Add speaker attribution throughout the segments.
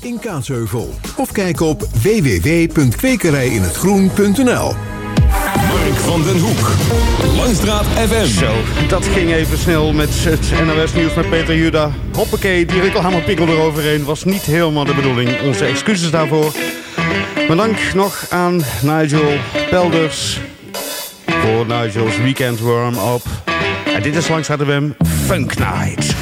Speaker 1: In Kaatsheuvel. Of kijk op www.kwekerijinhetgroen.nl
Speaker 2: Mark van den Hoek. Langstraat FM.
Speaker 3: Zo, dat ging even snel met het NOS Nieuws met Peter Juda. Hoppakee, die reclamepikkel eroverheen was niet helemaal de bedoeling. Onze excuses daarvoor. Maar dank nog aan Nigel Pelders voor Nigel's Weekend Warm-up. En dit is Langstraat FM Funk Night.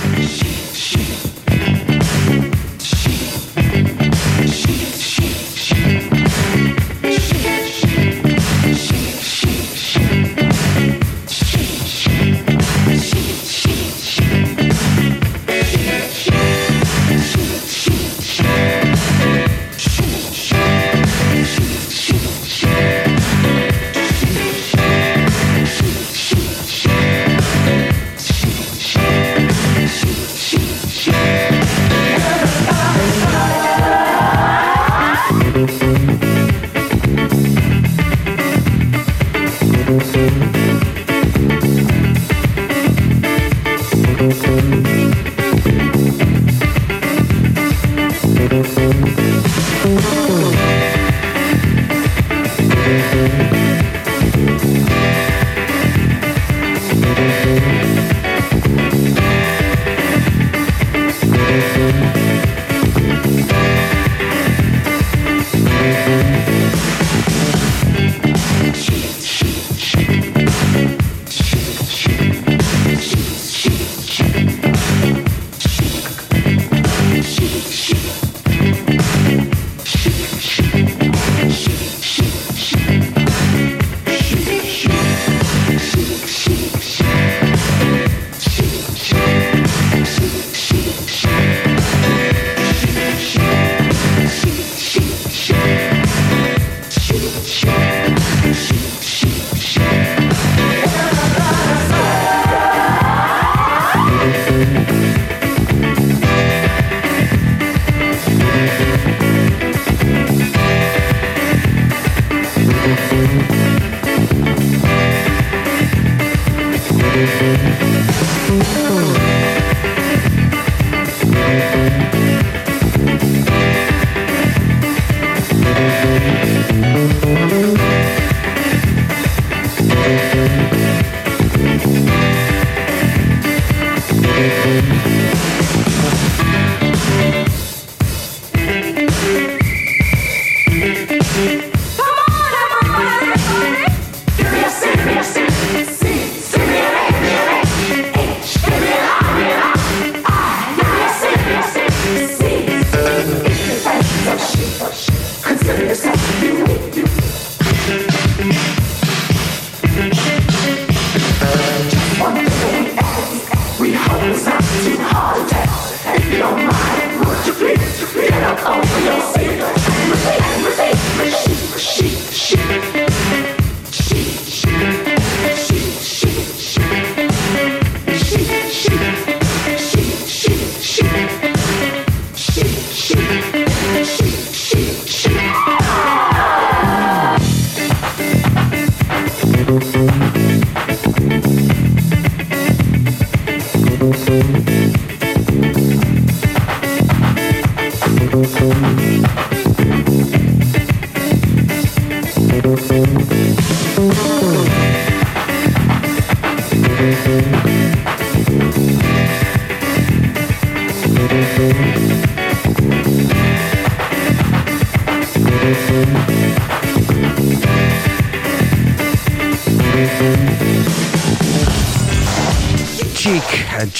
Speaker 3: Thank you.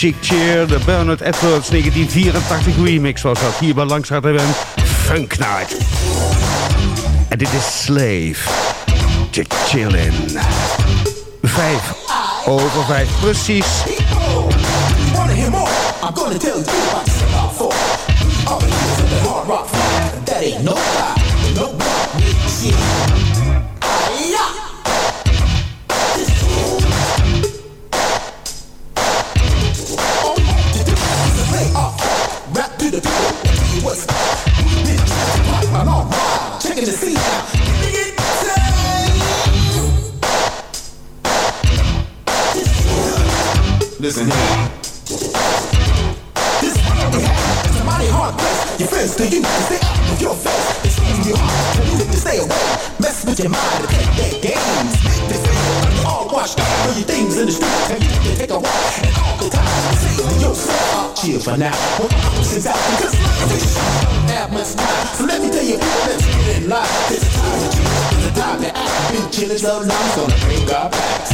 Speaker 3: Cheek Cheer, de Bernard Edwards 1984 remix was dat. Hier bij Langs we een Funk Night. En dit is Slave. Check chillin. Vijf over vijf, precies.
Speaker 4: I'm gonna tell you about four. All the hard rock. That ain't no lie.
Speaker 5: so now what out because this have much time. So let me tell you, let's get in line. This time is the time that I can be
Speaker 6: chillin' so
Speaker 5: long, gonna bring
Speaker 4: our backs.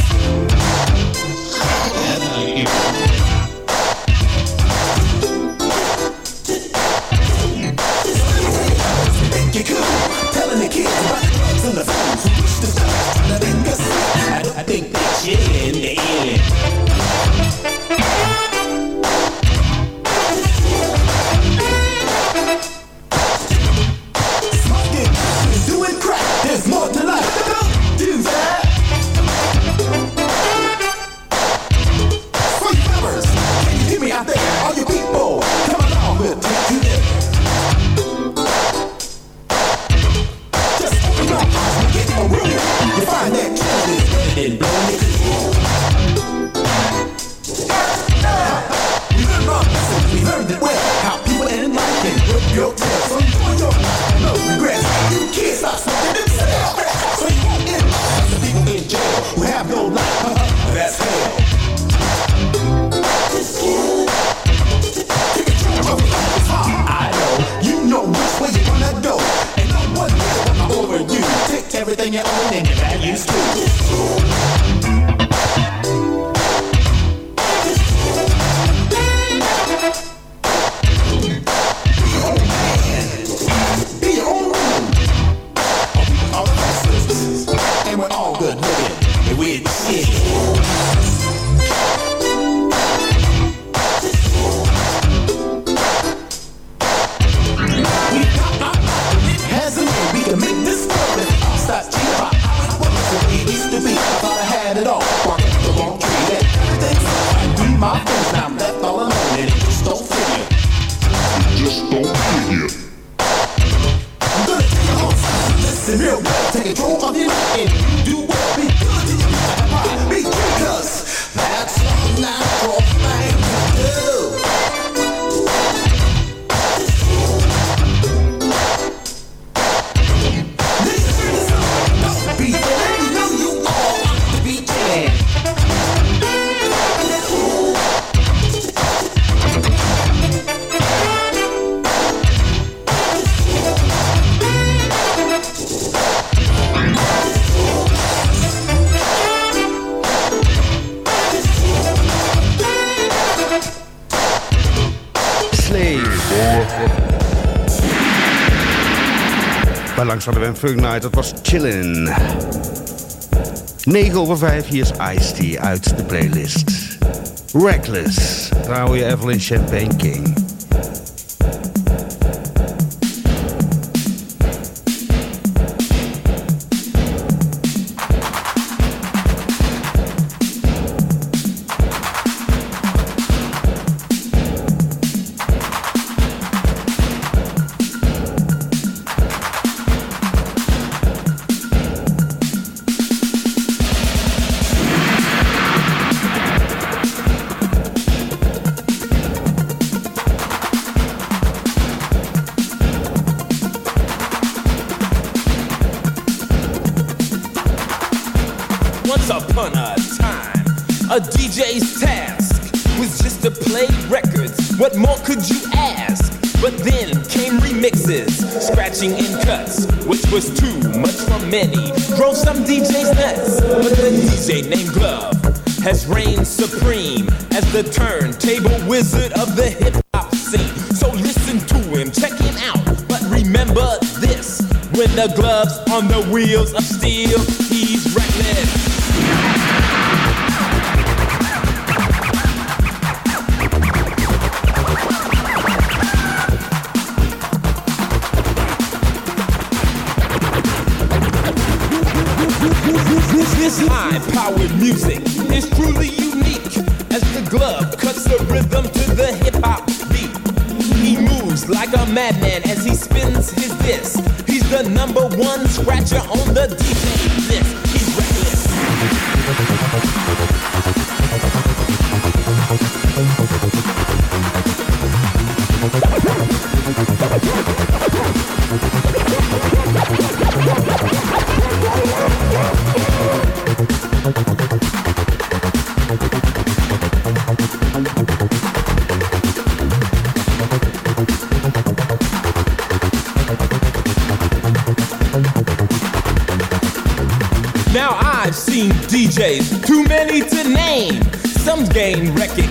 Speaker 4: langs hadden Funk Night, dat was chillin'. 9 over 5, hier is ice tea uit de playlist. Reckless, daar hou je Evelyn Champagne King.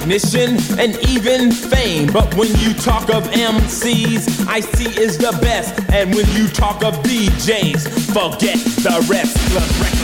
Speaker 7: Recognition and even fame. But when you talk of MCs, IC is the best. And when you talk of DJs, forget the rest.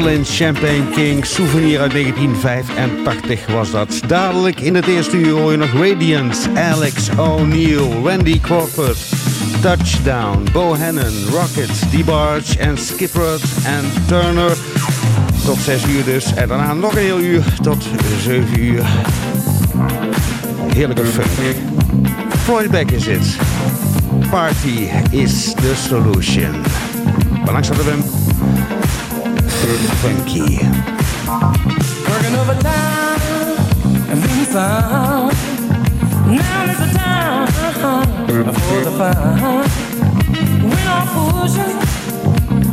Speaker 3: Evelyn Champagne King, souvenir uit 1985 was dat. Dadelijk in het eerste uur hoor je nog Radiance, Alex O'Neill, Randy Crawford, Touchdown, Bohannon, Rockets, DeBarge en Skipper en Turner. Tot 6 uur dus. En daarna nog een heel uur tot 7 uur. Heerlijke funk. Floyd Beck is het. Party is the solution. Langs hadden we. Funky.
Speaker 8: Working overtime and being found. Now is the time for the fun. When I'm pushing,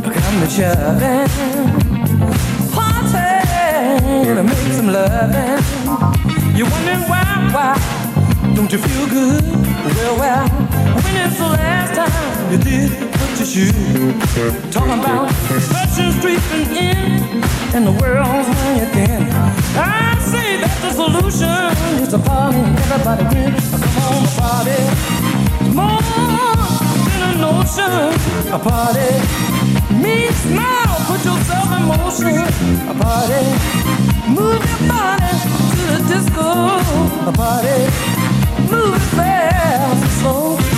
Speaker 8: come to shoving. Party to make some loving. You're wondering why, why don't you feel good? Well, well, when is the last time you did what you? Talking about pressure creeping in and the world's running thin. I say that the solution is a party. Everybody wins. Come on, party. More than a notion. A party. Me smile, put yourself in motion. A party. Move your body to the disco. A party. Move it fast and slow.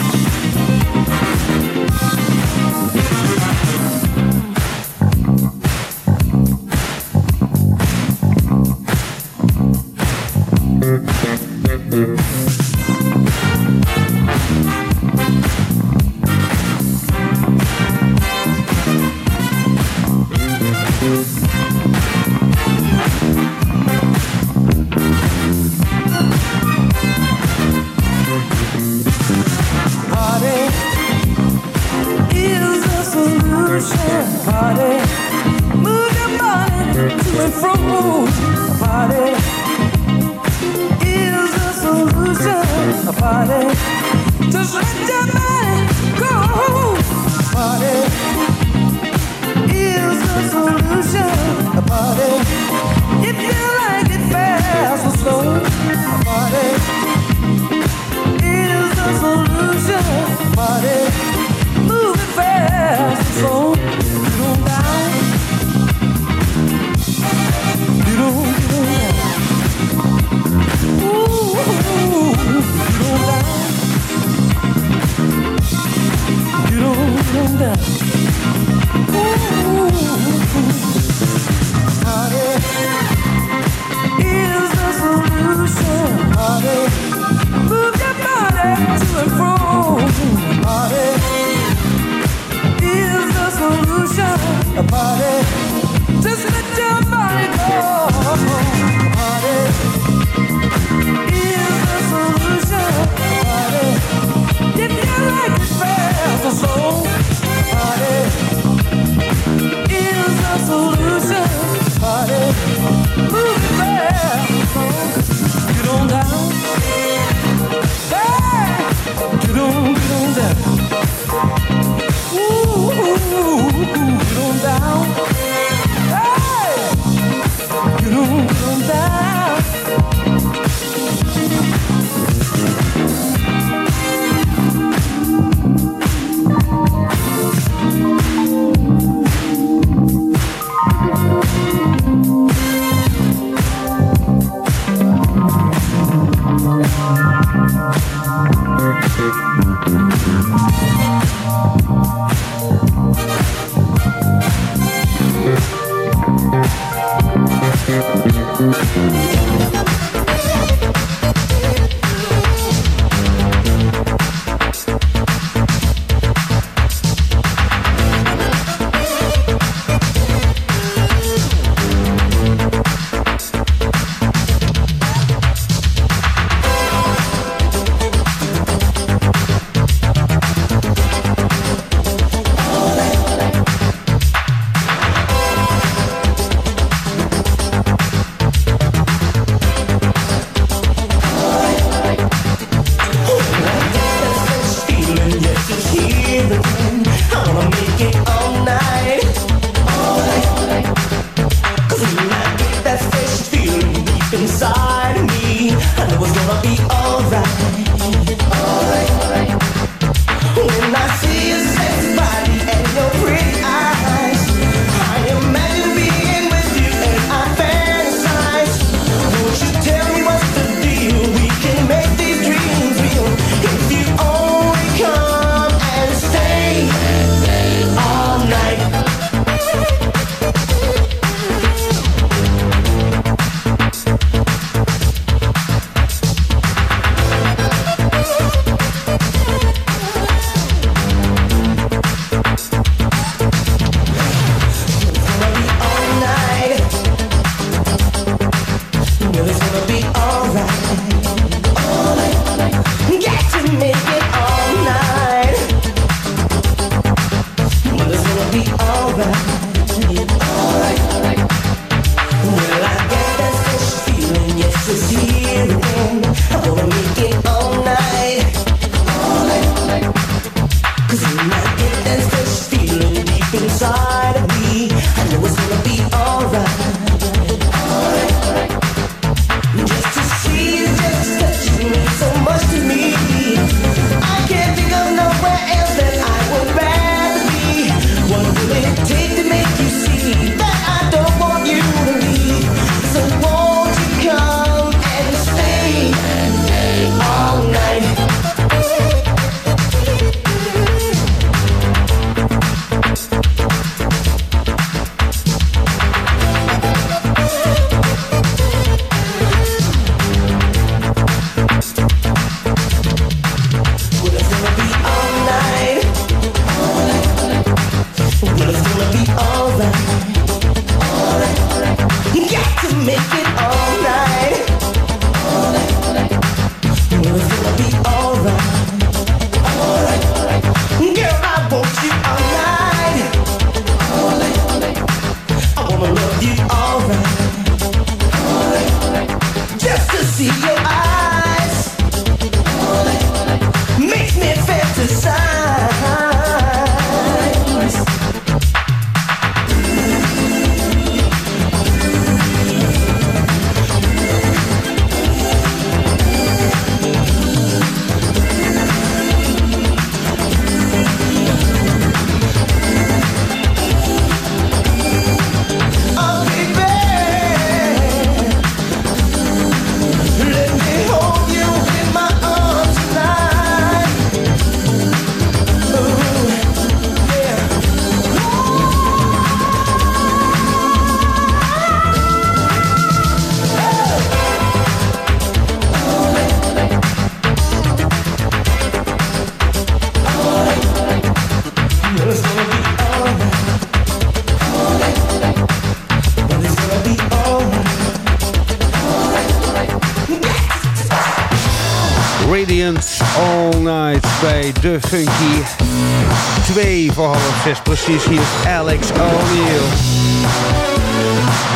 Speaker 9: precies. Hier is Alex O'Neill.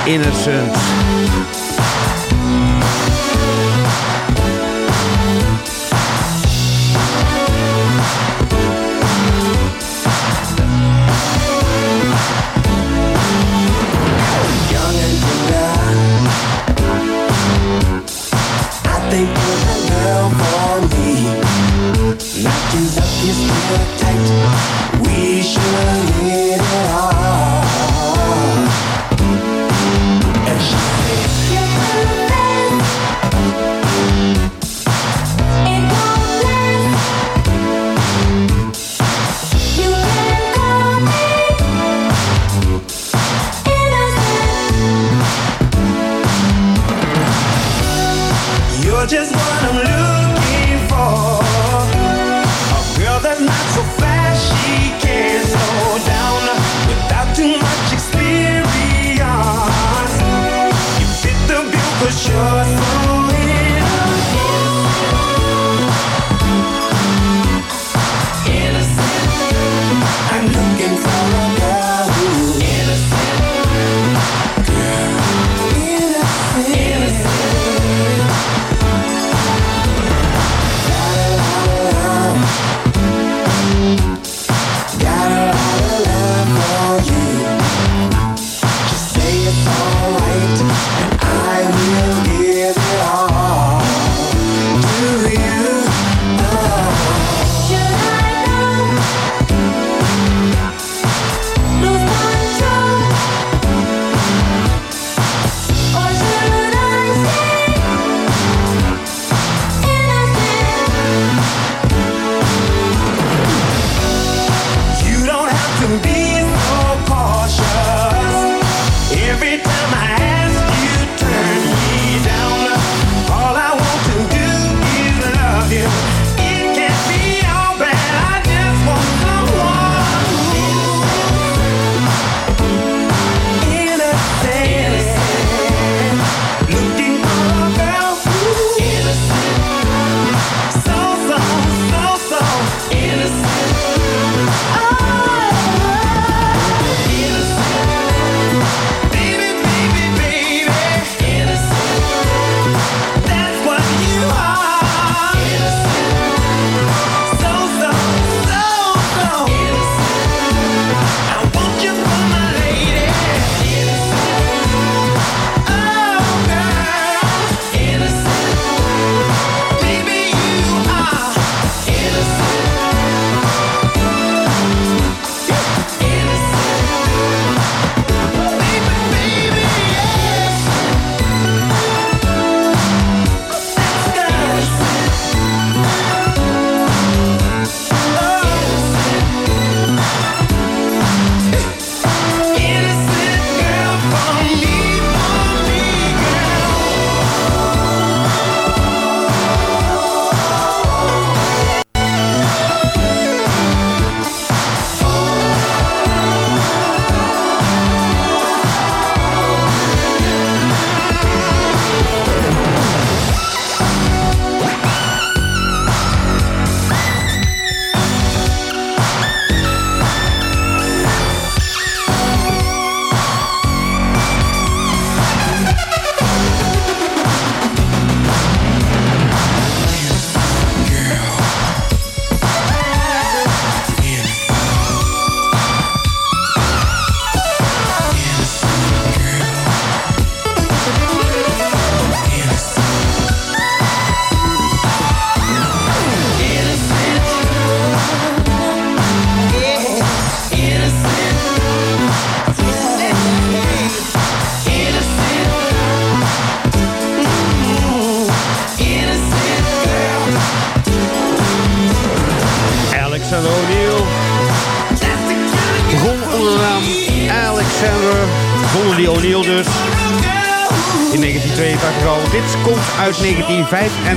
Speaker 9: Innocent.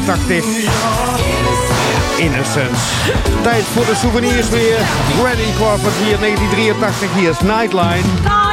Speaker 10: tactisch. Innocence. Tijd voor de souvenirs weer. Granny Crawford hier, 1983. Hier is Nightline.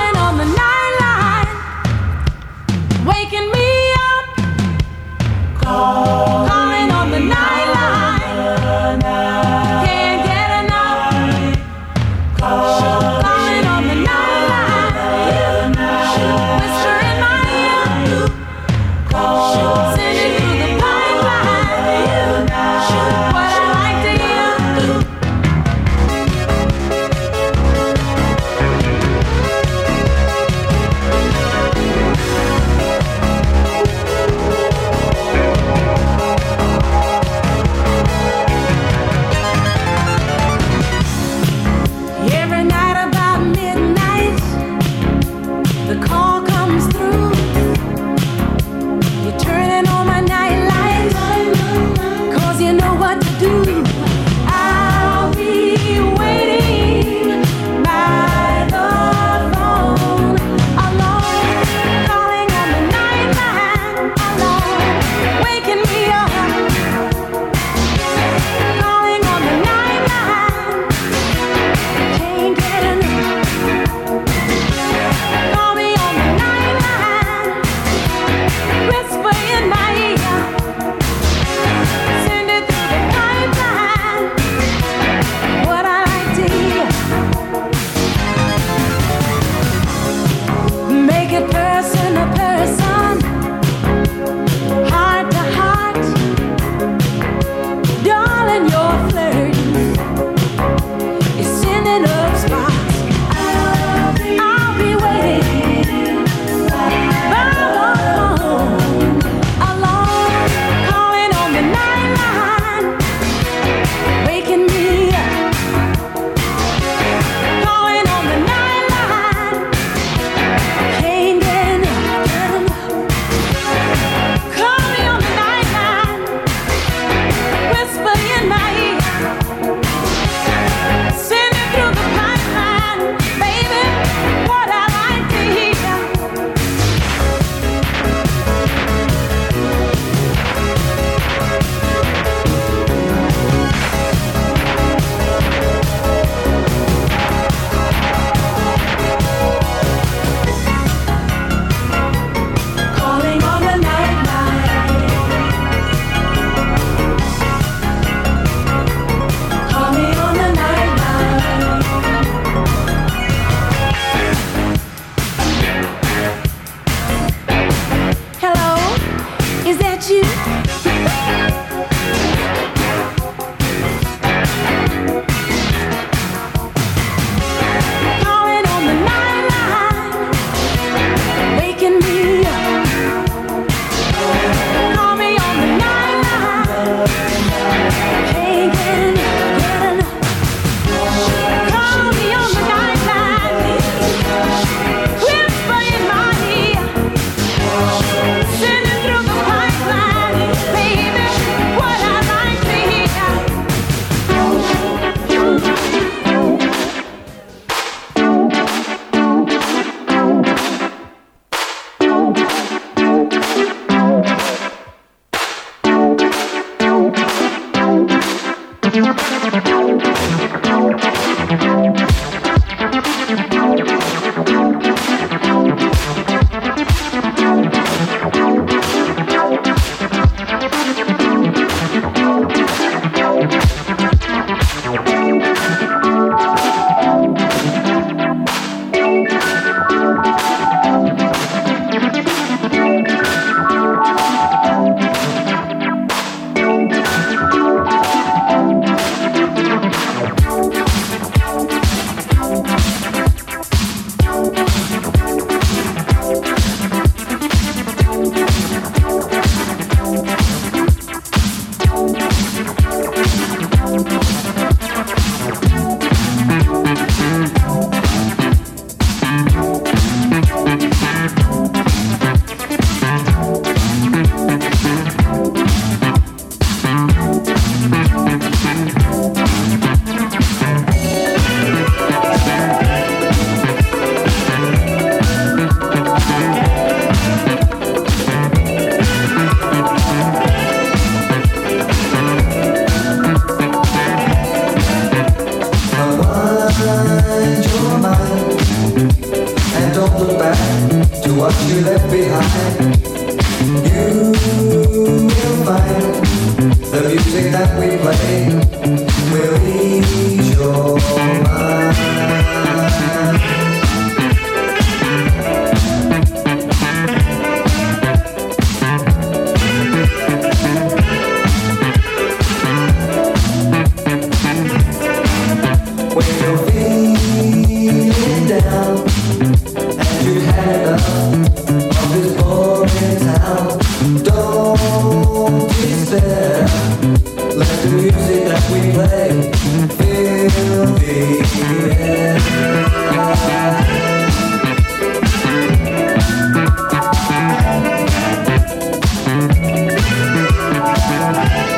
Speaker 11: Hallelujah.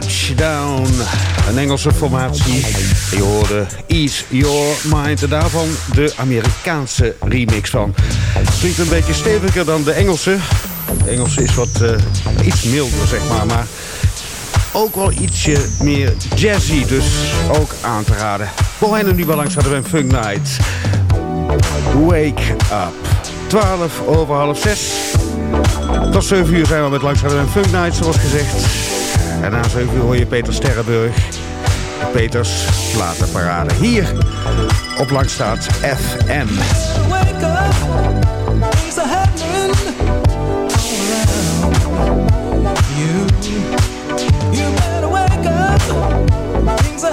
Speaker 3: Touchdown. Een Engelse formatie. Je hoorde Ease Your Mind. En daarvan de Amerikaanse remix van. Klinkt een beetje steviger dan de Engelse. De Engelse is wat eh, iets milder, zeg maar. Maar ook wel ietsje meer jazzy. Dus ook aan te raden. Volgende nu wel langs hadden we Funk Night. Wake up. 12 over half 6. Tot 7 uur zijn we met langs hadden en Funk Night, zoals gezegd. En na 7 hoor je Peter Sterrenburg. Peters Platenparade. Hier op staat FM.
Speaker 8: Wake you. Better wake up, things.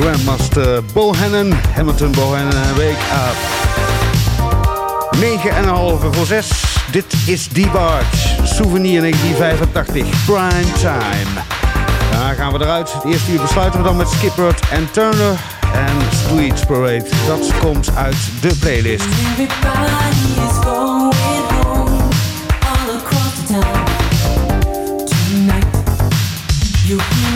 Speaker 3: Grandmaster Bohannon, Hamilton Bohannon en week Up. 9,5 voor 6. Dit is Die Barge, Souvenir 1985, Prime Time. Daar gaan we eruit. Het eerste uur besluiten we dan met Skipperd en Turner en Street Parade. Dat komt uit de playlist.
Speaker 10: you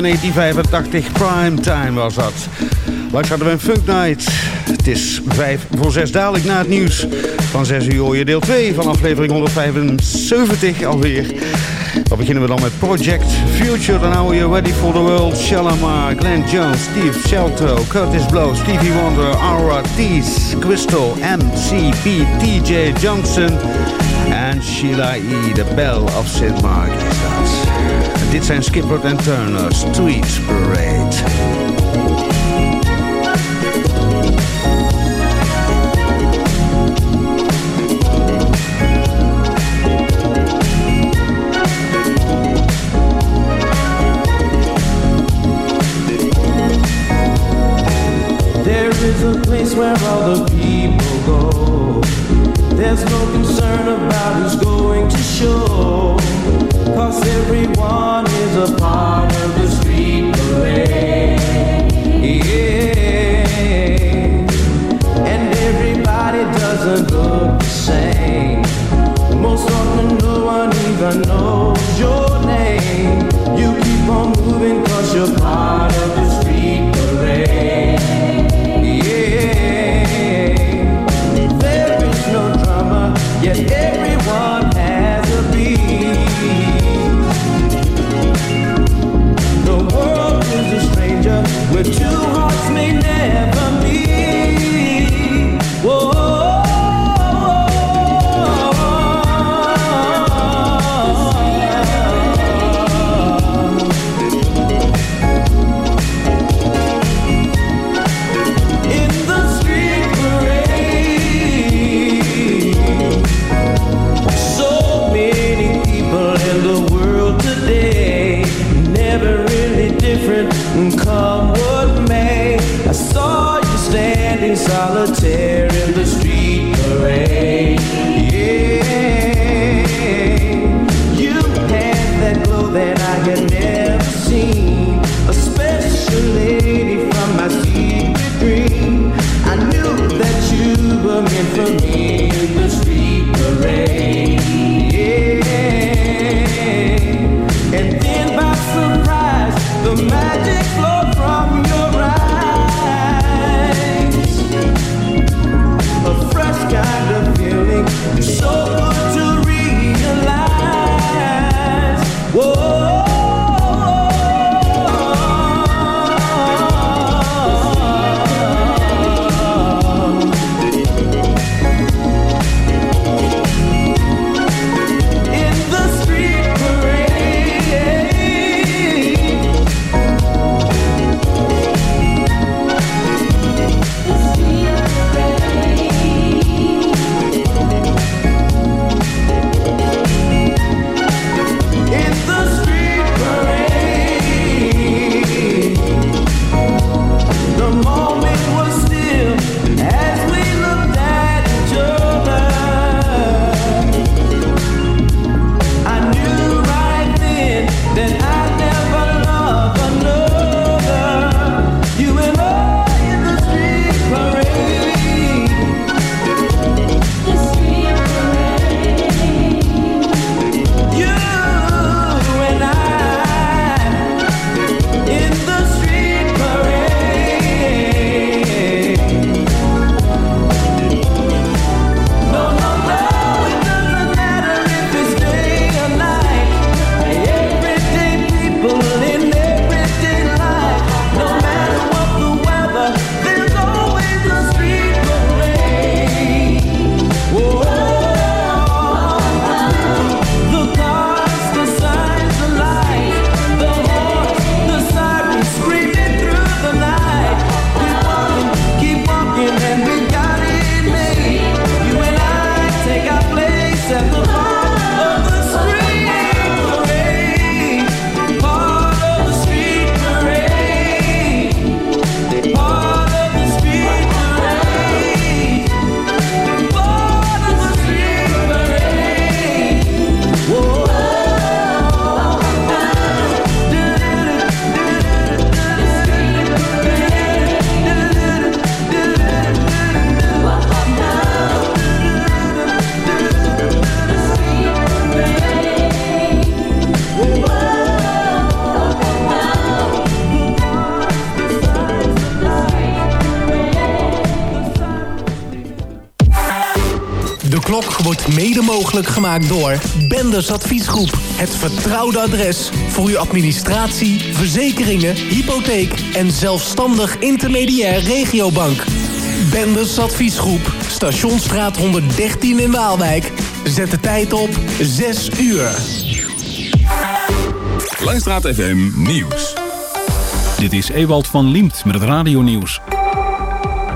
Speaker 3: 1985. Prime time was dat. Langs hadden we een Funk Night. Het is 5 voor 6 dadelijk na het nieuws. Van 6 uur hoor je deel 2 van aflevering 175 alweer. Dan beginnen we dan met Project Future. Dan houden je Ready for the World, Shalamar, Glenn Jones, Steve Shelto, Curtis Blow, Stevie Wonder, Aura Tees, Crystal, MCP, TJ Johnson en Sheila E. De Bell of St. Mark Dit zijn and en Turner, Street Parade.
Speaker 12: There is a place where all the people go. There's no concern about who's going to show. Cause every everyone is a part of the street parade. Yeah. And everybody doesn't look the same. Most often, no one even knows your name. You keep on moving cause you're part of
Speaker 13: mogelijk gemaakt door Benders Adviesgroep. Het vertrouwde adres voor uw administratie, verzekeringen, hypotheek en zelfstandig intermediair regiobank. Benders Adviesgroep, Stationsstraat 113 in Waalwijk. Zet de tijd op 6 uur.
Speaker 2: Langstraat FM Nieuws.
Speaker 14: Dit is Ewald van Liemt met het radionieuws.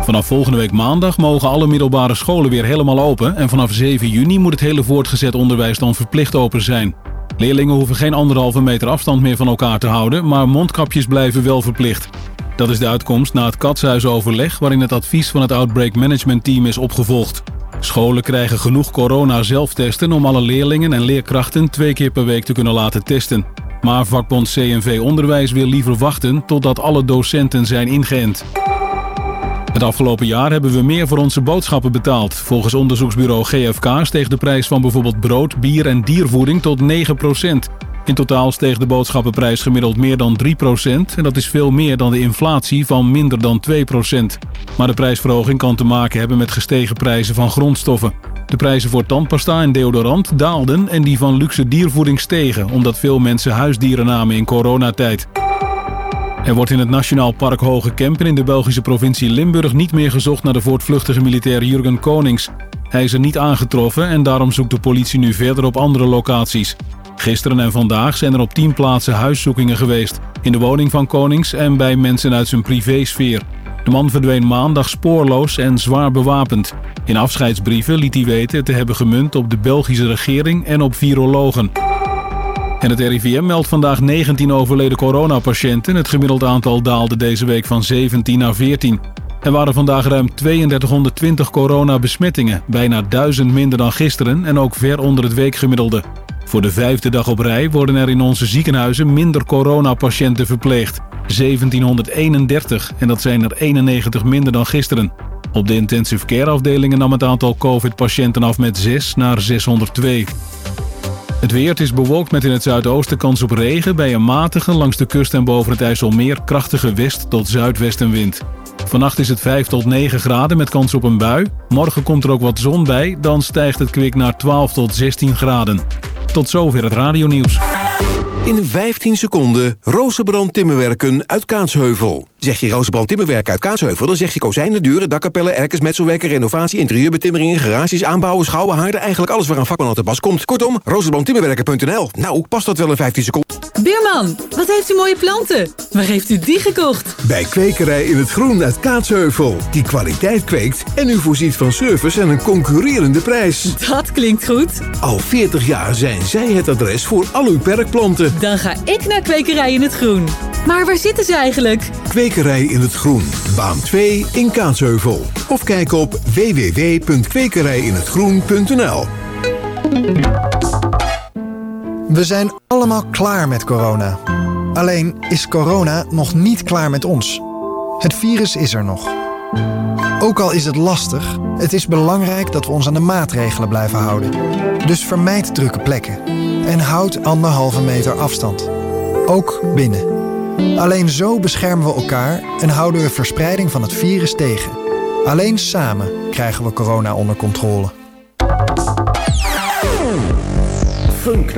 Speaker 14: Vanaf volgende week maandag mogen alle middelbare scholen weer helemaal open... en vanaf 7 juni moet het hele voortgezet onderwijs dan verplicht open zijn. Leerlingen hoeven geen anderhalve meter afstand meer van elkaar te houden... maar mondkapjes blijven wel verplicht. Dat is de uitkomst na het katshuisoverleg... waarin het advies van het Outbreak Management Team is opgevolgd. Scholen krijgen genoeg corona-zelftesten om alle leerlingen en leerkrachten twee keer per week te kunnen laten testen. Maar vakbond CNV Onderwijs wil liever wachten totdat alle docenten zijn ingeënt. Het afgelopen jaar hebben we meer voor onze boodschappen betaald. Volgens onderzoeksbureau GFK steeg de prijs van bijvoorbeeld brood, bier en diervoeding tot 9% In totaal steeg de boodschappenprijs gemiddeld meer dan 3% en dat is veel meer dan de inflatie van minder dan 2% Maar de prijsverhoging kan te maken hebben met gestegen prijzen van grondstoffen. De prijzen voor tandpasta en deodorant daalden en die van luxe diervoeding stegen... omdat veel mensen huisdieren namen in coronatijd. Er wordt in het Nationaal Park Hoge Kempen in de Belgische provincie Limburg niet meer gezocht naar de voortvluchtige militair Jurgen Konings. Hij is er niet aangetroffen en daarom zoekt de politie nu verder op andere locaties. Gisteren en vandaag zijn er op 10 plaatsen huiszoekingen geweest. In de woning van Konings en bij mensen uit zijn privésfeer. De man verdween maandag spoorloos en zwaar bewapend. In afscheidsbrieven liet hij weten te hebben gemunt op de Belgische regering en op virologen. En het RIVM meldt vandaag 19 overleden coronapatiënten. Het gemiddeld aantal daalde deze week van 17 naar 14. Er waren vandaag ruim 3220 coronabesmettingen, bijna 1000 minder dan gisteren en ook ver onder het weekgemiddelde. Voor de vijfde dag op rij worden er in onze ziekenhuizen minder coronapatiënten verpleegd. 1731 en dat zijn er 91 minder dan gisteren. Op de intensive care afdelingen nam het aantal covid-patiënten af met 6 naar 602. Het weer het is bewolkt met in het zuidoosten kans op regen... bij een matige langs de kust en boven het IJsselmeer krachtige west- tot zuidwestenwind. Vannacht is het 5 tot 9 graden met kans op een bui. Morgen komt er ook wat zon bij, dan stijgt het kwik naar 12 tot 16 graden. Tot zover het radionieuws.
Speaker 1: In 15 seconden Rozenbrand Timmerwerken uit Kaatsheuvel.
Speaker 15: Zeg je Rozenbrand Timmerwerken uit Kaatsheuvel... dan zeg je kozijnen, deuren, dakkapellen, erkers, metselwerken... renovatie, interieurbetimmeringen, garages, aanbouwen, schouwen, haarden... eigenlijk alles waar een vakman aan te pas komt. Kortom, rozenbrandtimmerwerken.nl. Nou, past dat wel in 15 seconden?
Speaker 16: Buurman, wat heeft u mooie planten? Waar heeft u die gekocht?
Speaker 1: Bij Kwekerij in het Groen uit Kaatsheuvel. Die kwaliteit kweekt en u voorziet van service en een concurrerende prijs.
Speaker 16: Dat klinkt goed.
Speaker 1: Al 40 jaar zijn zij het adres voor al uw perkplanten.
Speaker 16: Dan ga ik naar Kwekerij in het Groen. Maar waar zitten ze eigenlijk?
Speaker 1: Kwekerij in het Groen. Baan 2 in Kaatsheuvel. Of kijk op www.kwekerijinhetgroen.nl
Speaker 17: We zijn allemaal klaar met corona. Alleen is corona nog niet klaar met ons. Het virus is er nog. Ook al is het lastig, het is belangrijk dat we ons aan de maatregelen blijven houden. Dus vermijd drukke plekken. En houd anderhalve meter afstand. Ook binnen. Alleen zo beschermen we elkaar en houden we verspreiding van het virus tegen. Alleen samen krijgen we corona onder controle.
Speaker 18: Funk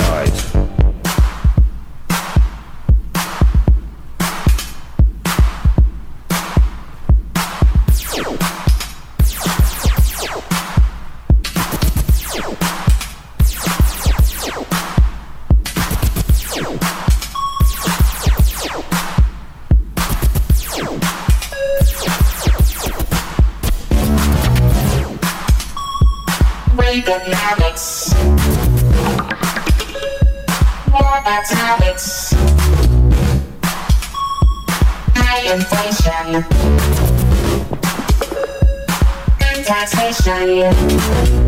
Speaker 19: dying.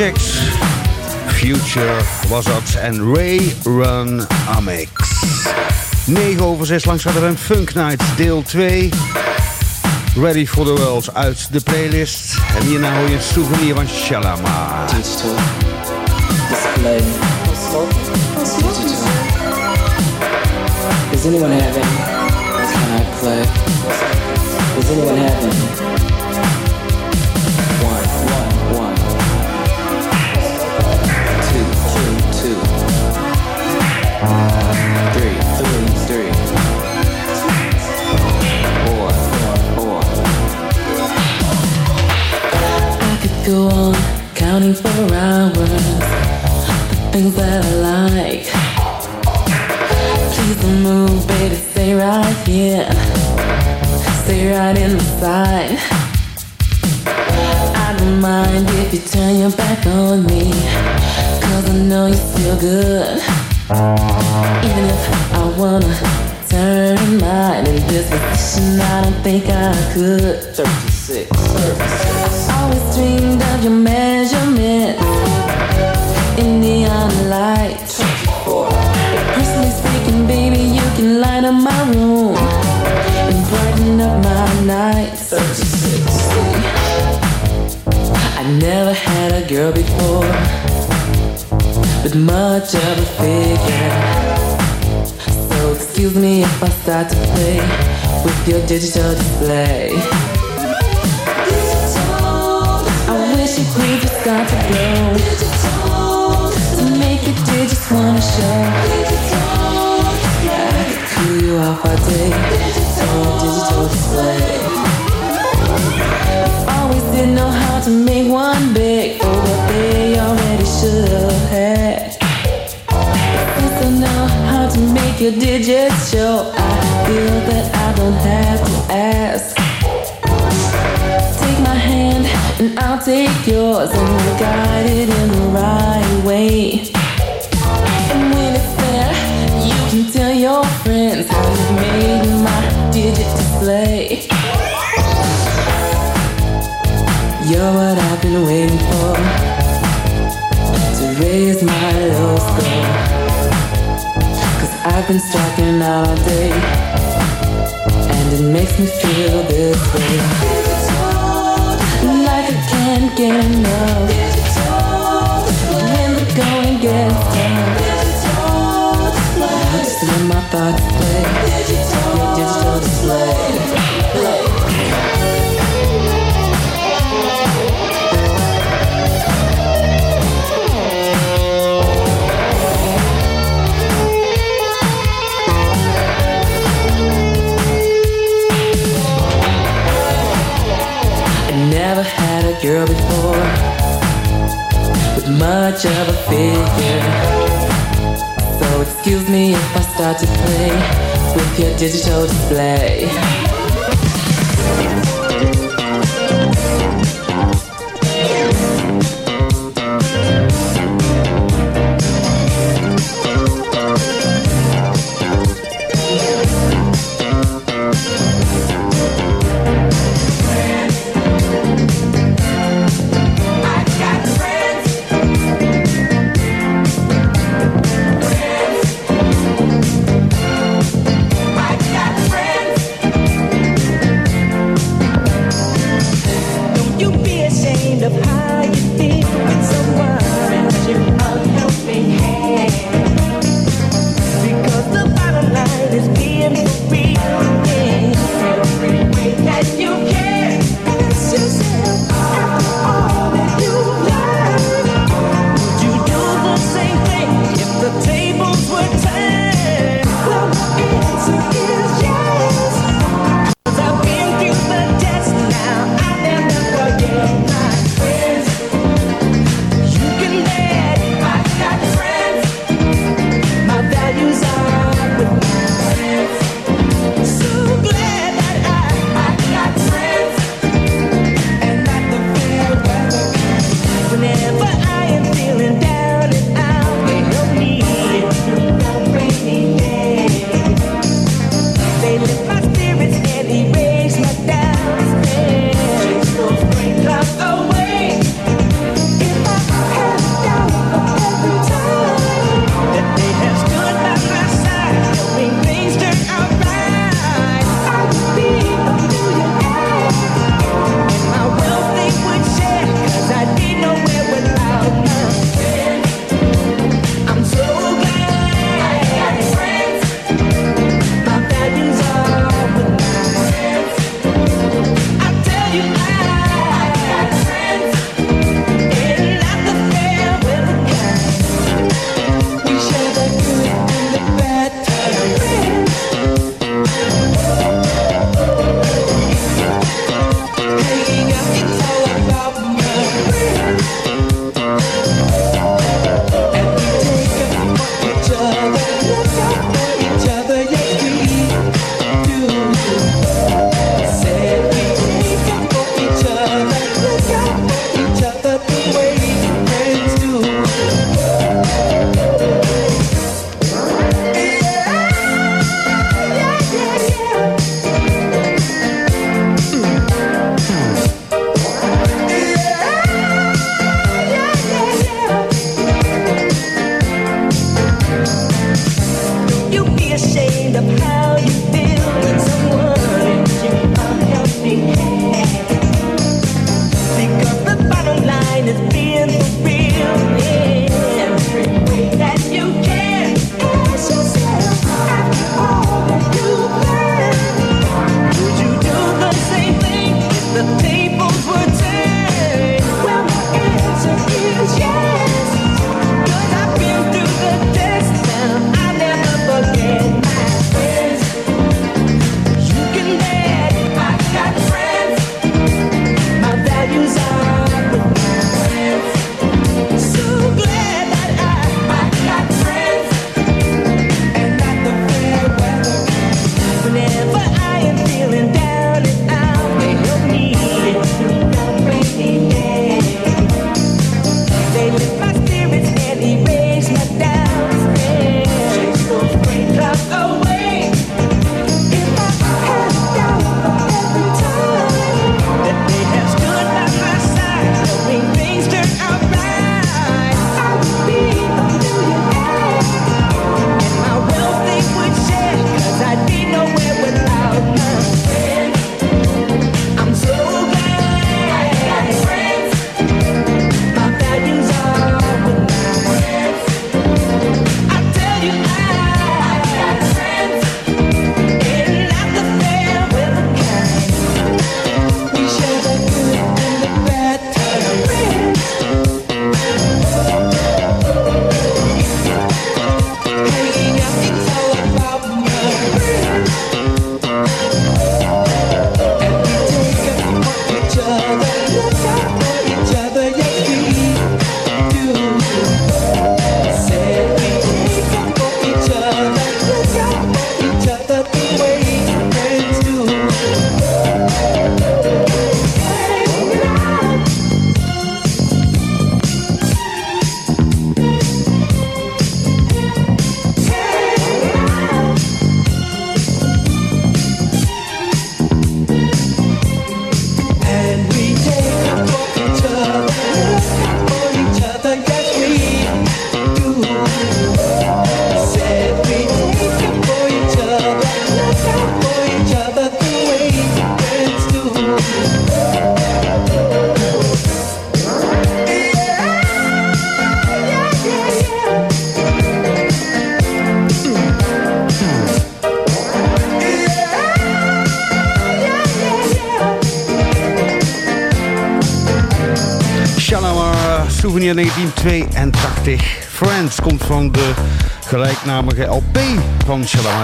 Speaker 3: Project Future was. En Ray Run Amix. 9 over 6 langs hadden we een Funk Night deel 2. Ready for the World uit de playlist. En hierna hoor je een souvenir van Shalama.
Speaker 20: Digital. Display. Digital. Anyone have any? Can anyone have any?
Speaker 21: Counting for hours the things that I like. Please don't move, baby, stay right here. Stay right in the side. I don't mind if you turn your back on me. Cause I know you feel good. Even if I wanna turn mine in this position, I don't think I could.
Speaker 20: 36.
Speaker 21: Always dreamed of your measurements in neon lights. Personally speaking, baby, you can light up my room and brighten up my nights. I never had a girl before with much of a figure. So excuse me if I start to play with your digital display. I off day digital display. Always didn't know how to make one big for what they already should have. I know how to make your digits show. I feel that I don't have to ask. Take my hand and I'll take yours and we'll guide it in the right way. Been striking out all day, and it makes me feel this way. Like I can't get enough. When the going gets tough, I just let my thoughts play. Girl before with much of a figure. So excuse me if I start to play with your digital display.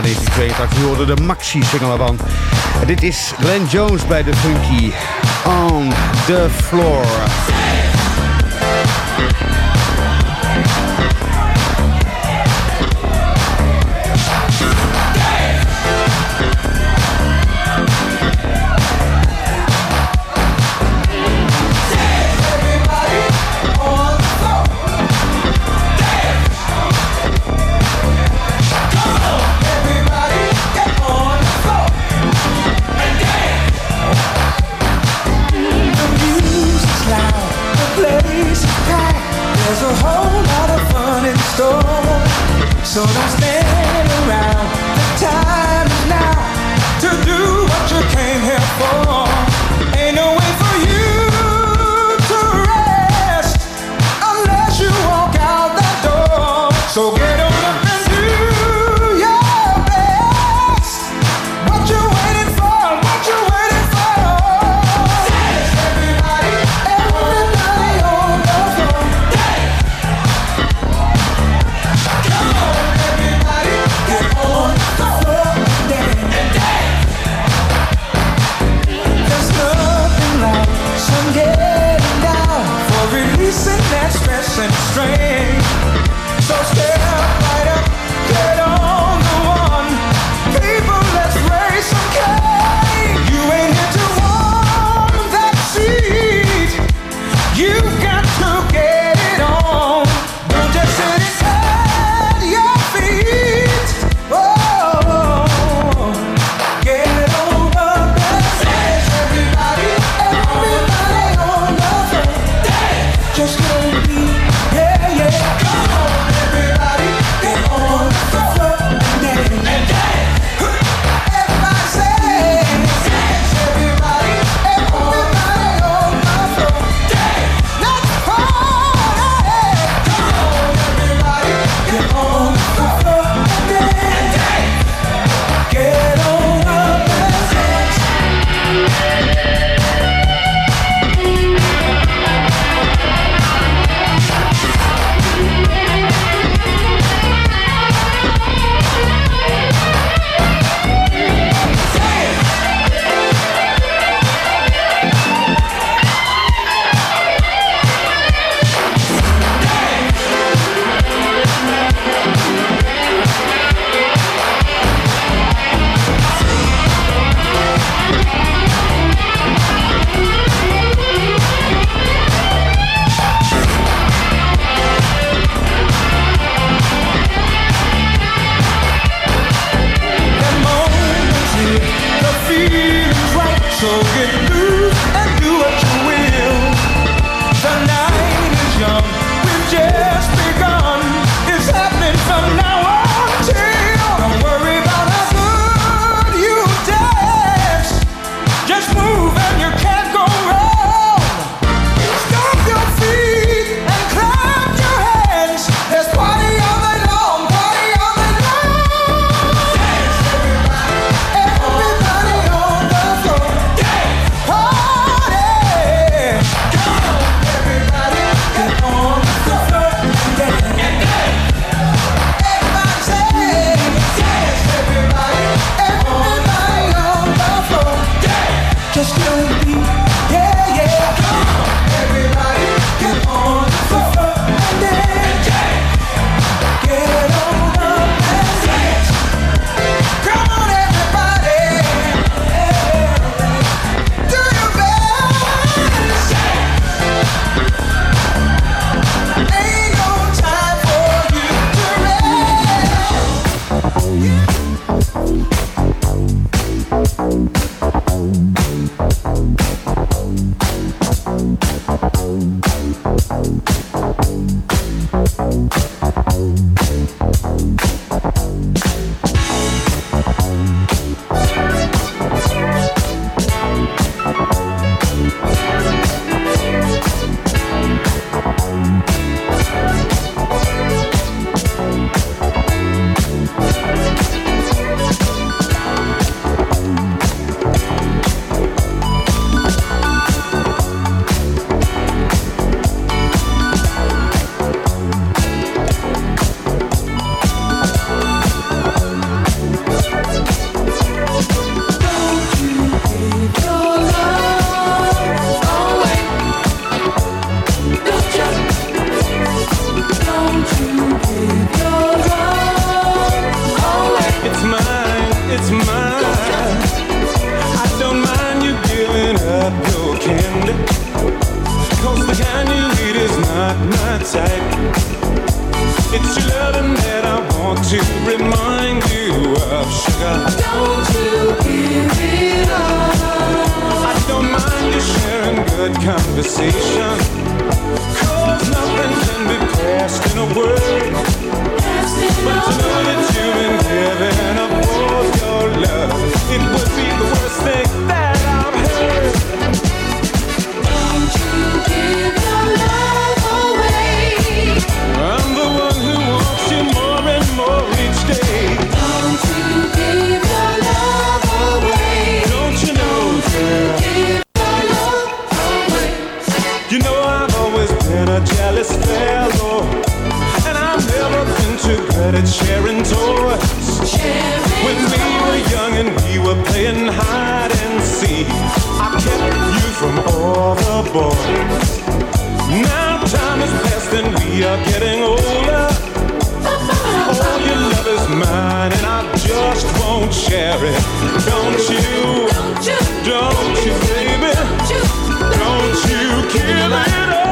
Speaker 22: deze 1982. Je hoorde de maxi-single. En dit is Glenn Jones bij de Funky. On the floor.
Speaker 23: It's your loving that I want to remind you of, sugar. Don't you give it up. I don't mind you sharing
Speaker 24: good conversation. Cause nothing can be passed in a word. Passed in a word. At sharing toys. When we were young and we were playing hide and seek, I kept you from all the boys. Now time has passed and we are getting older. All your love is mine and I just won't share it. Don't you? Don't you, baby? Don't you give it up,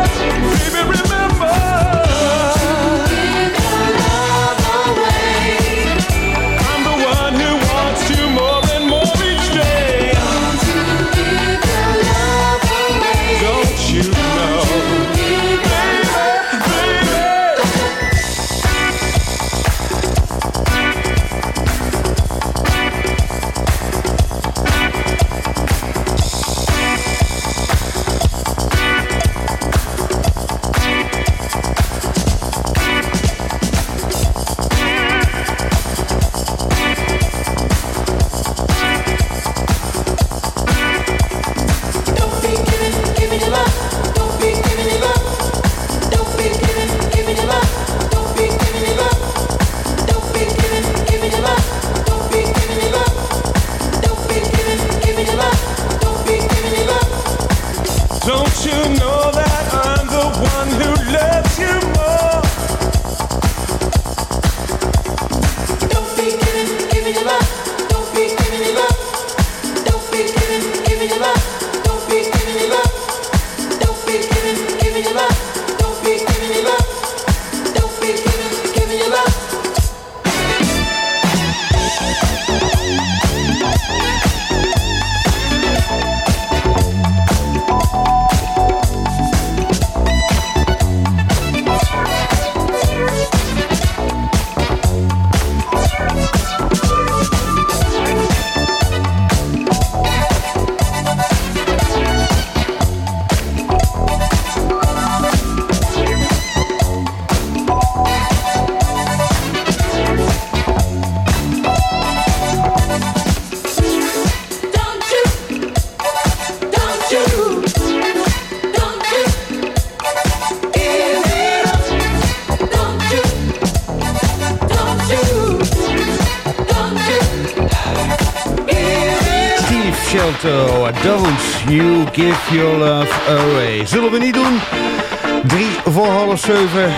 Speaker 3: 7.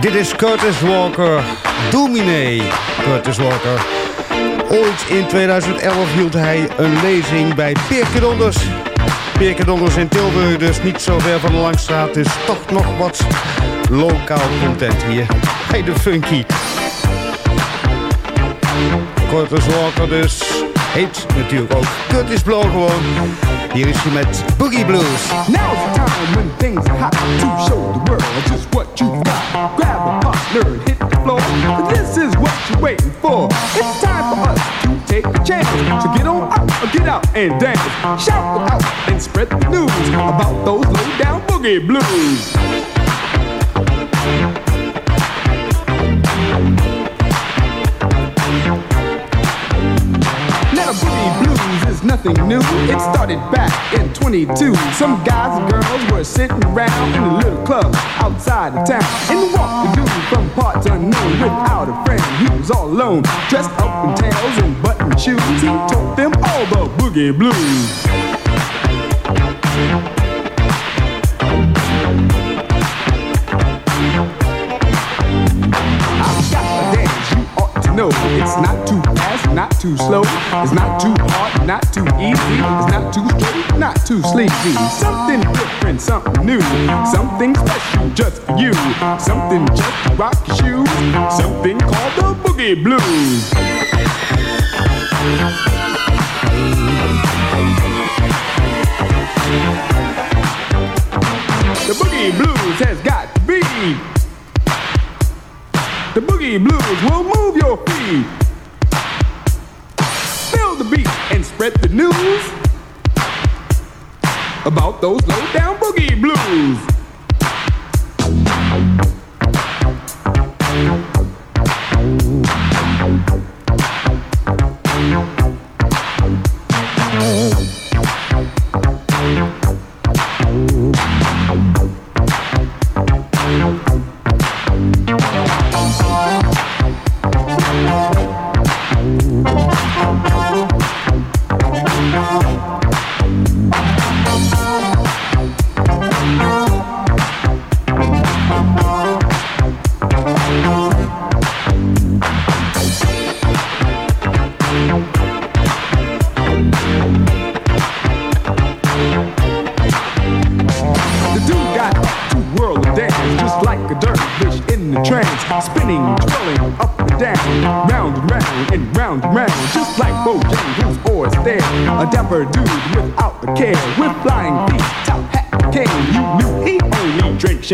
Speaker 3: Dit is Curtis Walker, Dominee Curtis Walker. Ooit in 2011 hield hij een lezing bij Peerke Donders. Peerke Donders in Tilburg, dus niet zo ver van de Langstraat. Dus toch nog wat lokaal content hier Hij de Funky. Curtis Walker dus heet natuurlijk ook Curtis Blow gewoon. Hier is Boogie Blues.
Speaker 25: Now's the time when things are hot to show the world just what you've got. Grab a partner and hit the floor. This is what you're waiting for. It's time for us to take a chance. So get on up or get out and dance. Shout out and spread the news about those low down boogie blues. Nothing new. It started back in 22. Some guys and girls were sitting around in a little club outside of town. And walked the dude from parts unknown without a friend. He was all alone, dressed up in tails and button shoes. He taught them all the boogie blues. I've got a dance you ought to know. It's not too fast, not too slow. It's not too hard, not too easy. It's not too straight, not too sleazy. Something different, something new, something special just for you. Something just to rock your shoes. Something called the boogie blues. The boogie blues has got to be. The boogie blues will move your feet spread the news about those low down boogie blues.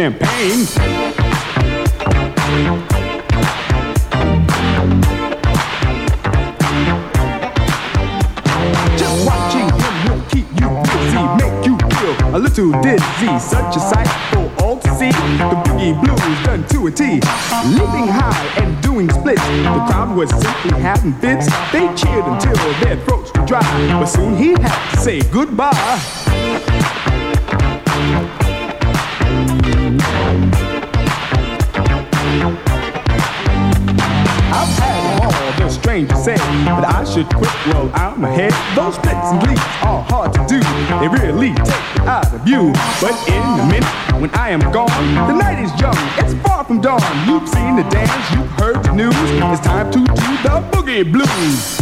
Speaker 25: Champagne. Just watching him will keep you busy, make you feel a little dizzy. Such a sight for all to see. The boogie blues done to a T. Leaping high and doing splits. The crowd was simply having fits. They cheered until their throats were dry. But soon he had to say goodbye. But I should quit well I'm ahead. Those splits and leaps are hard to do. They really take it out of you. But in a minute, when I am gone, the night is young. It's far from dawn. You've seen the dance, you've heard the news. It's time to do the boogie blues.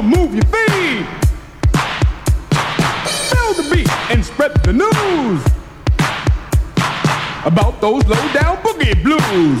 Speaker 25: Move your feet. Feel the beat and spread the news about those low down boogie blues.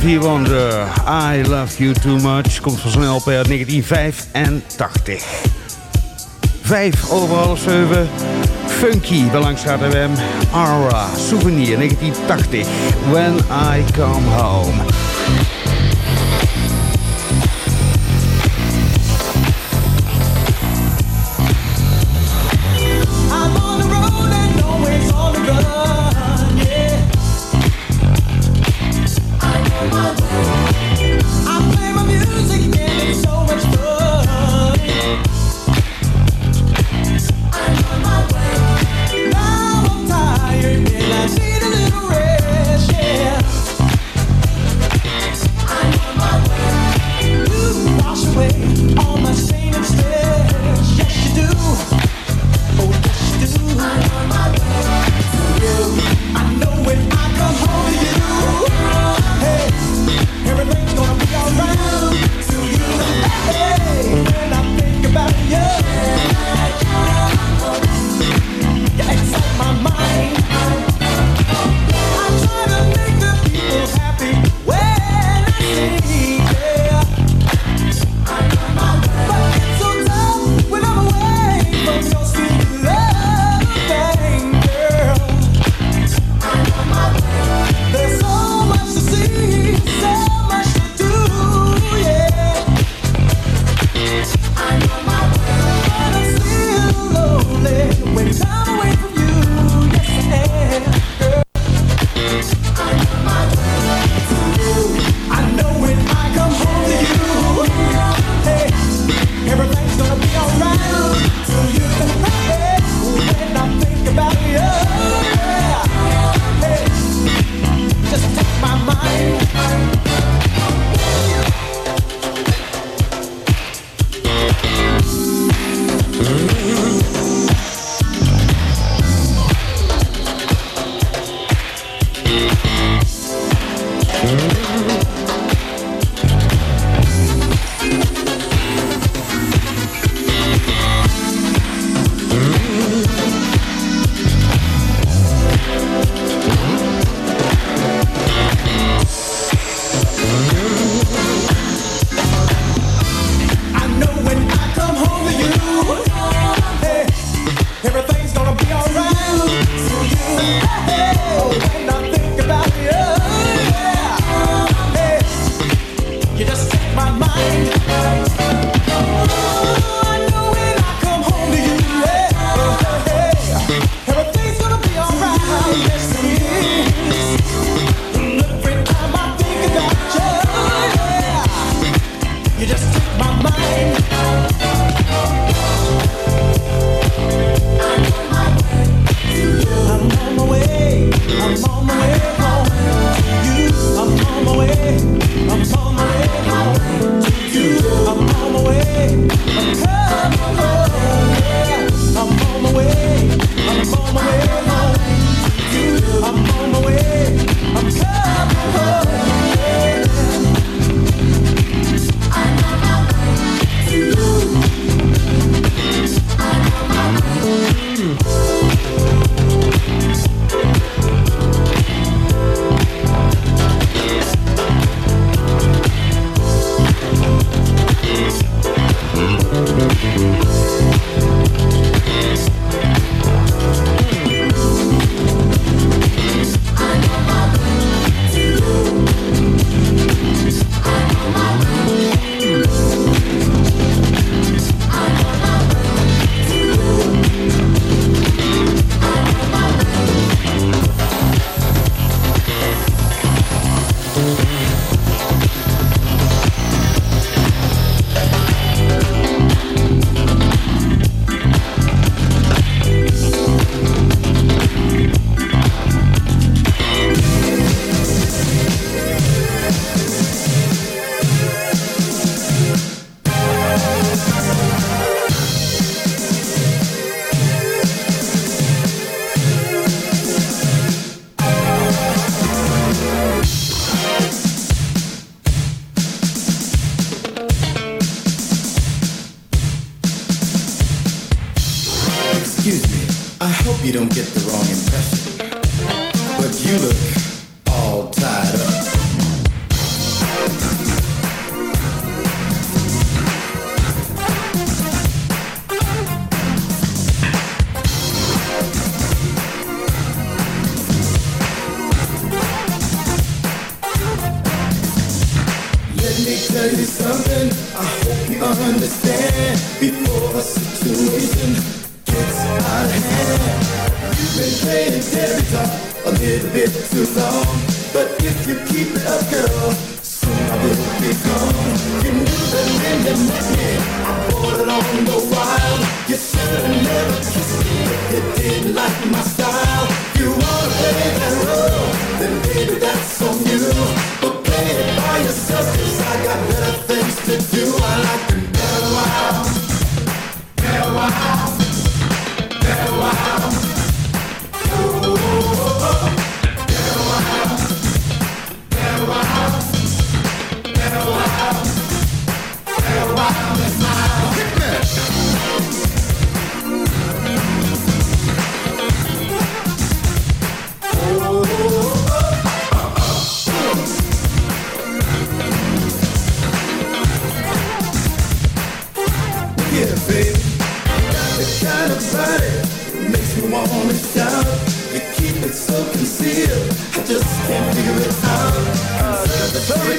Speaker 9: Stevie Wonder, uh, I Love You Too Much, komt van snel per 1985. Vijf over half zeven, Funky, belangstraat hem. Aura, Souvenir, 1980, When I Come Home.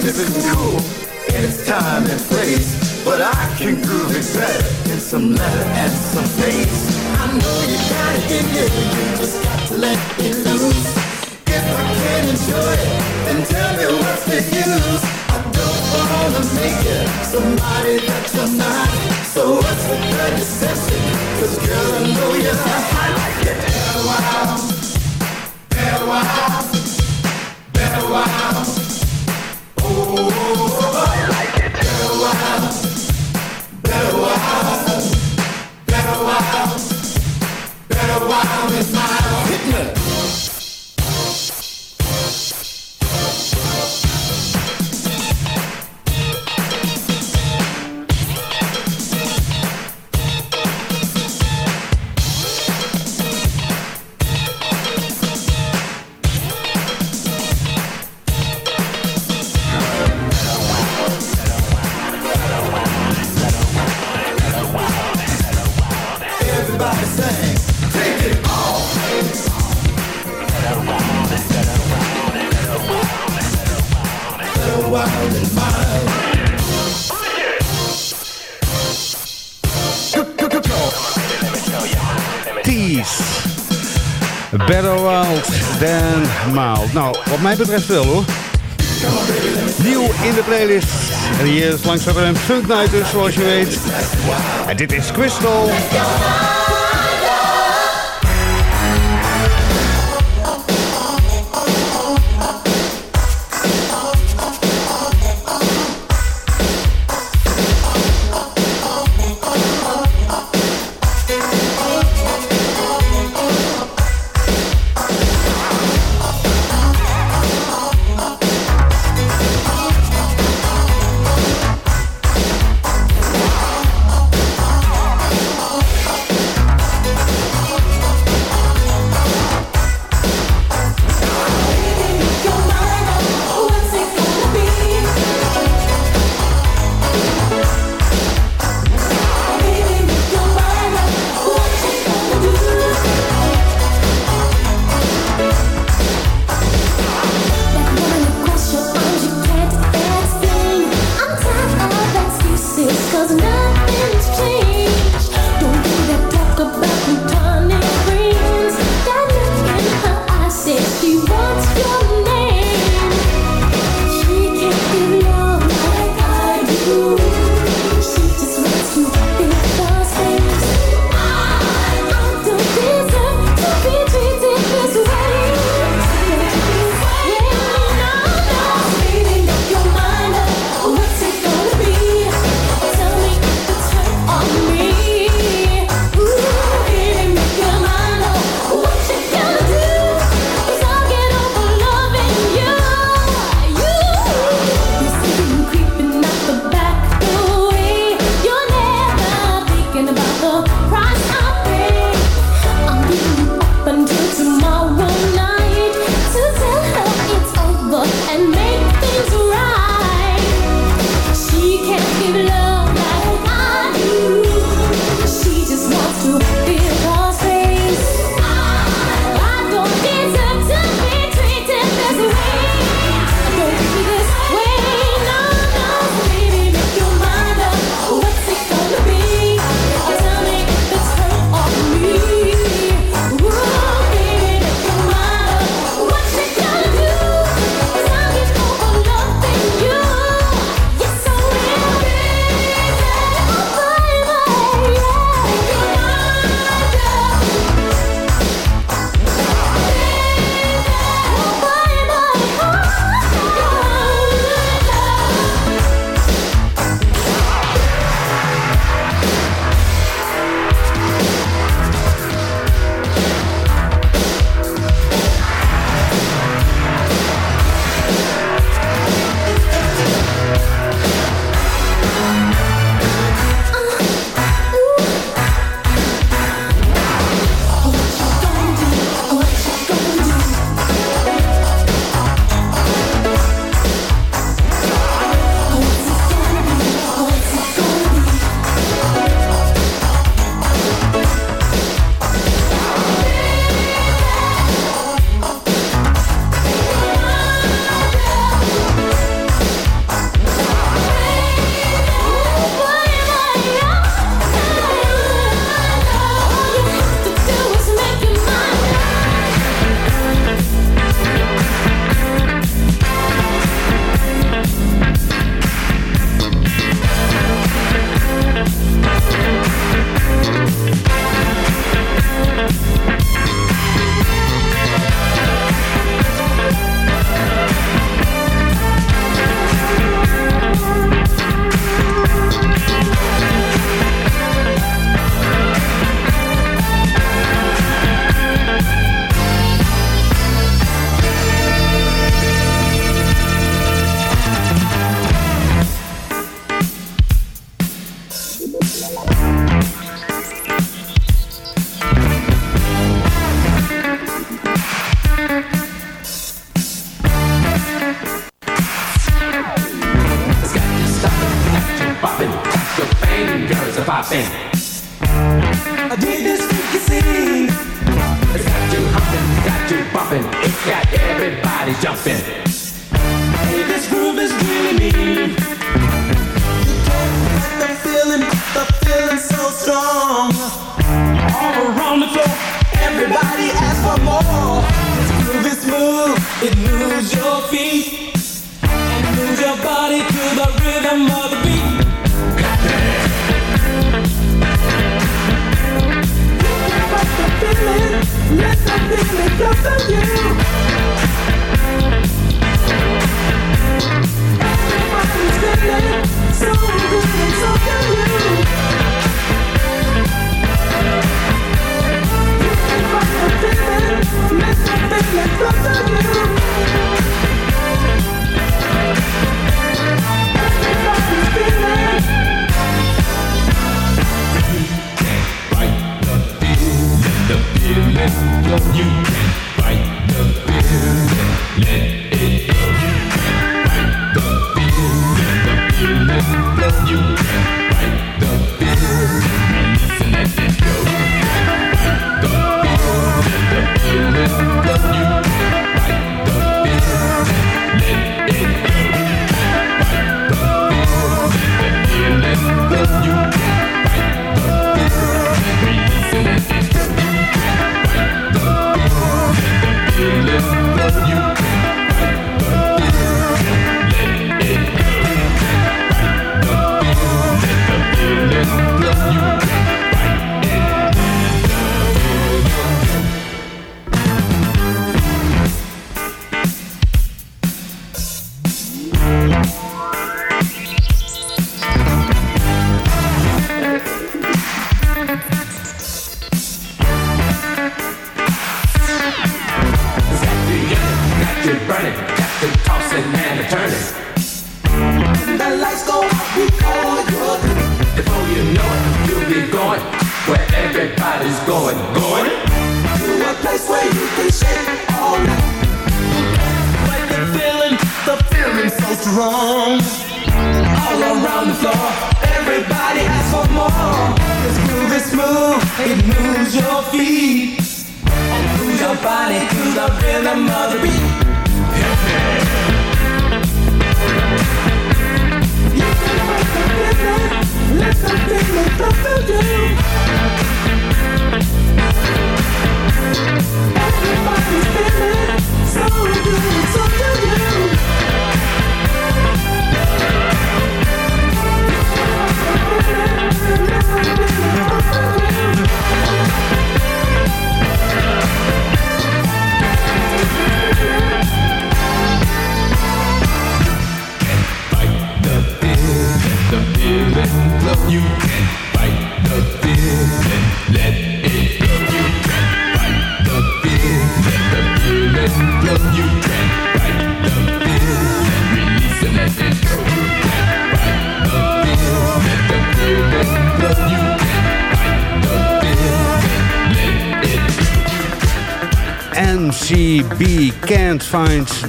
Speaker 26: The
Speaker 11: subject is cool in its time and place, but I can groove it better in some letter and some bass. I know you got it in you, you just got to let it loose. If I can't enjoy it, then tell me what's the use. I don't wanna make you somebody that you're not. So what's the good deception? Cause girl, I know you're hot like it. Better wow, better wow, better wow. Hitler.
Speaker 3: Nou, wat mij betreft wel hoor. Nieuw in de playlist. En hier is langs een Funk Night dus, zoals je weet. En dit is Crystal.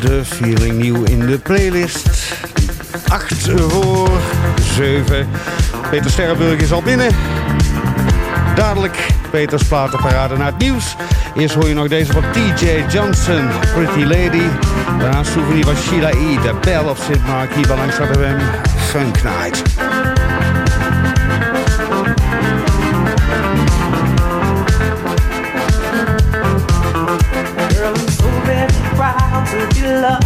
Speaker 27: De Feeling
Speaker 3: nieuw in de playlist. 8 voor 7. Peter Sterrenburg is al binnen. Dadelijk Peters platenparade naar het nieuws. Eerst hoor je nog deze van TJ Johnson, Pretty Lady. Daarna souvenir van Sheila E., The Bell of St. Mark, hier bij Langs Funk Night.
Speaker 27: love.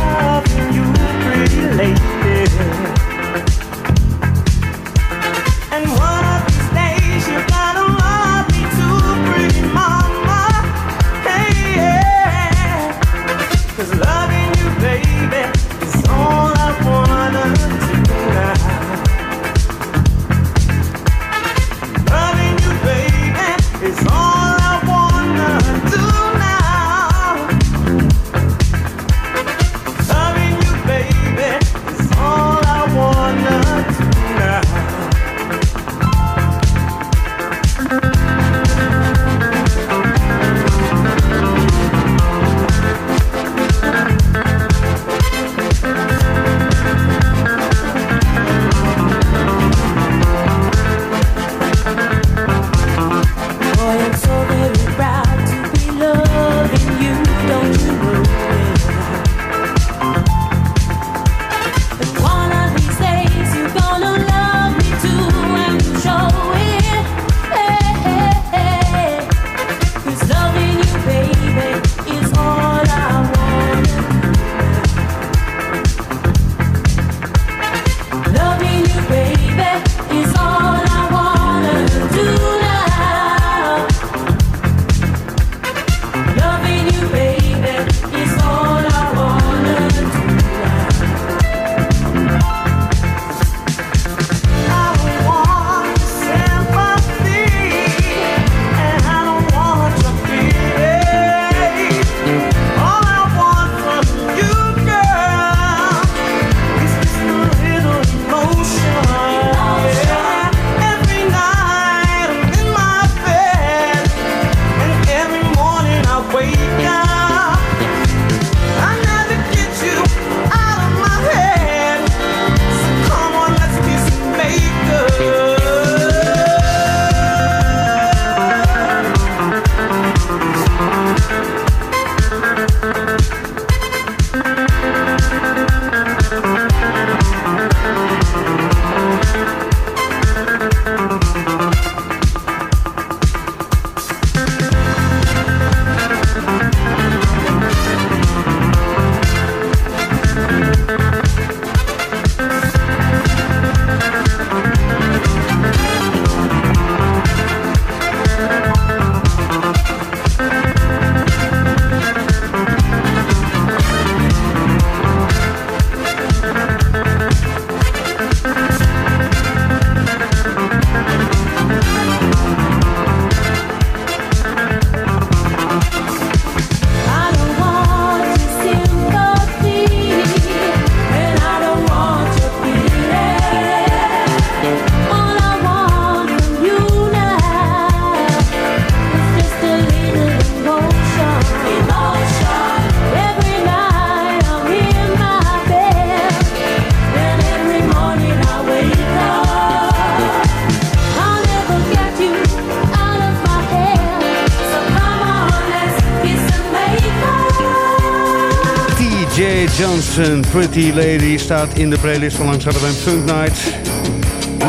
Speaker 27: Een Pretty
Speaker 3: Lady, staat in de playlist van Langs bij Funk Night.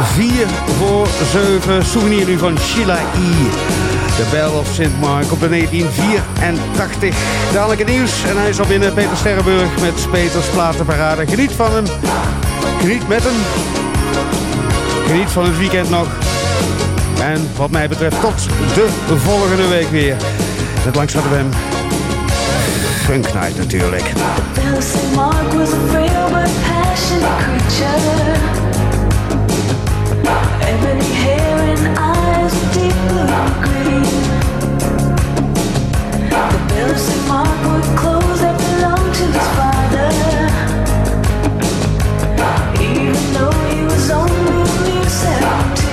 Speaker 3: 4 voor 7, souvenir nu van Sheila E. De Bell of St. Mark op de 1984. Dadelijk het nieuws en hij is al binnen Peter Sterrenburg met Peters Platenparade. Geniet van hem, geniet met hem, geniet van het weekend nog. En wat mij betreft tot de volgende week weer. Het Langstraat Funk Night natuurlijk.
Speaker 21: Mark was a frail but passionate creature. Ebony hair and eyes deep blue green. The bells of Mark were clothes that belonged to his father. Even though he was only 17.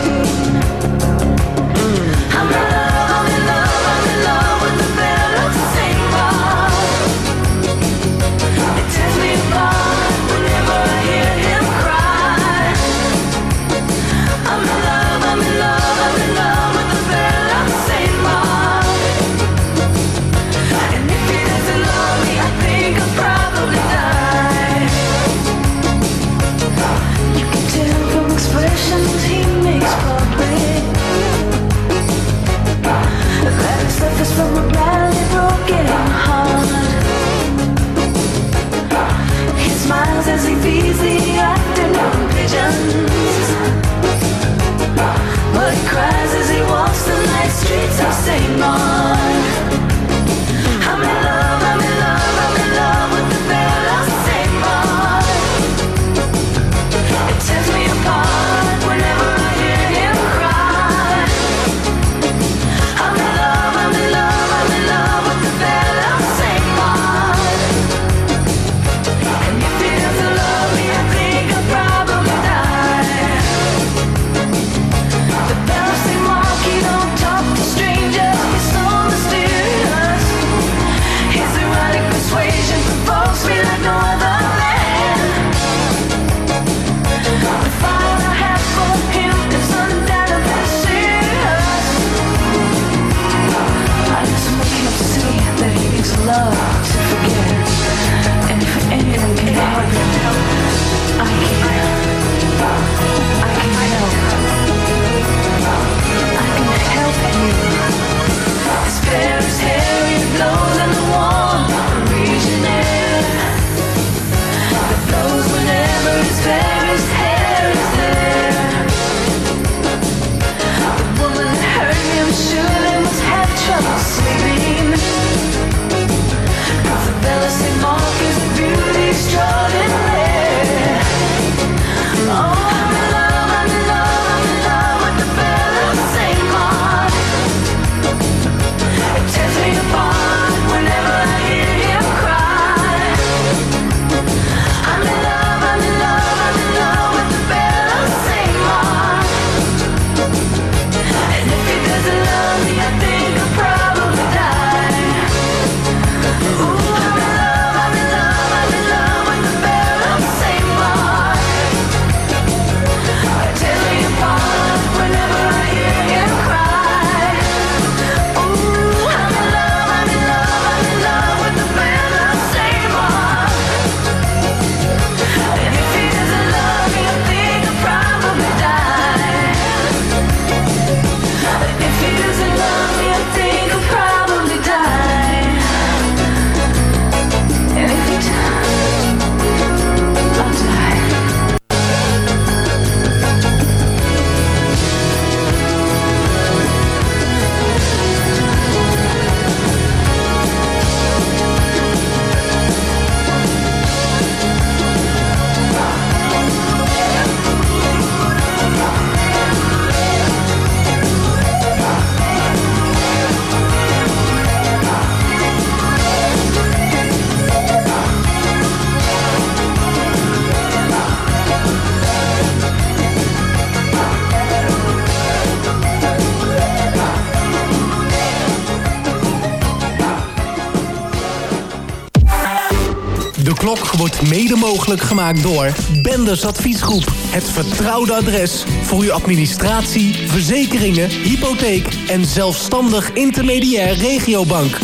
Speaker 13: Mede mogelijk gemaakt door Benders Adviesgroep. Het vertrouwde adres voor uw administratie, verzekeringen, hypotheek en zelfstandig intermediair regiobank.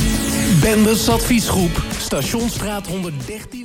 Speaker 13: Benders Adviesgroep, Stationsstraat 113.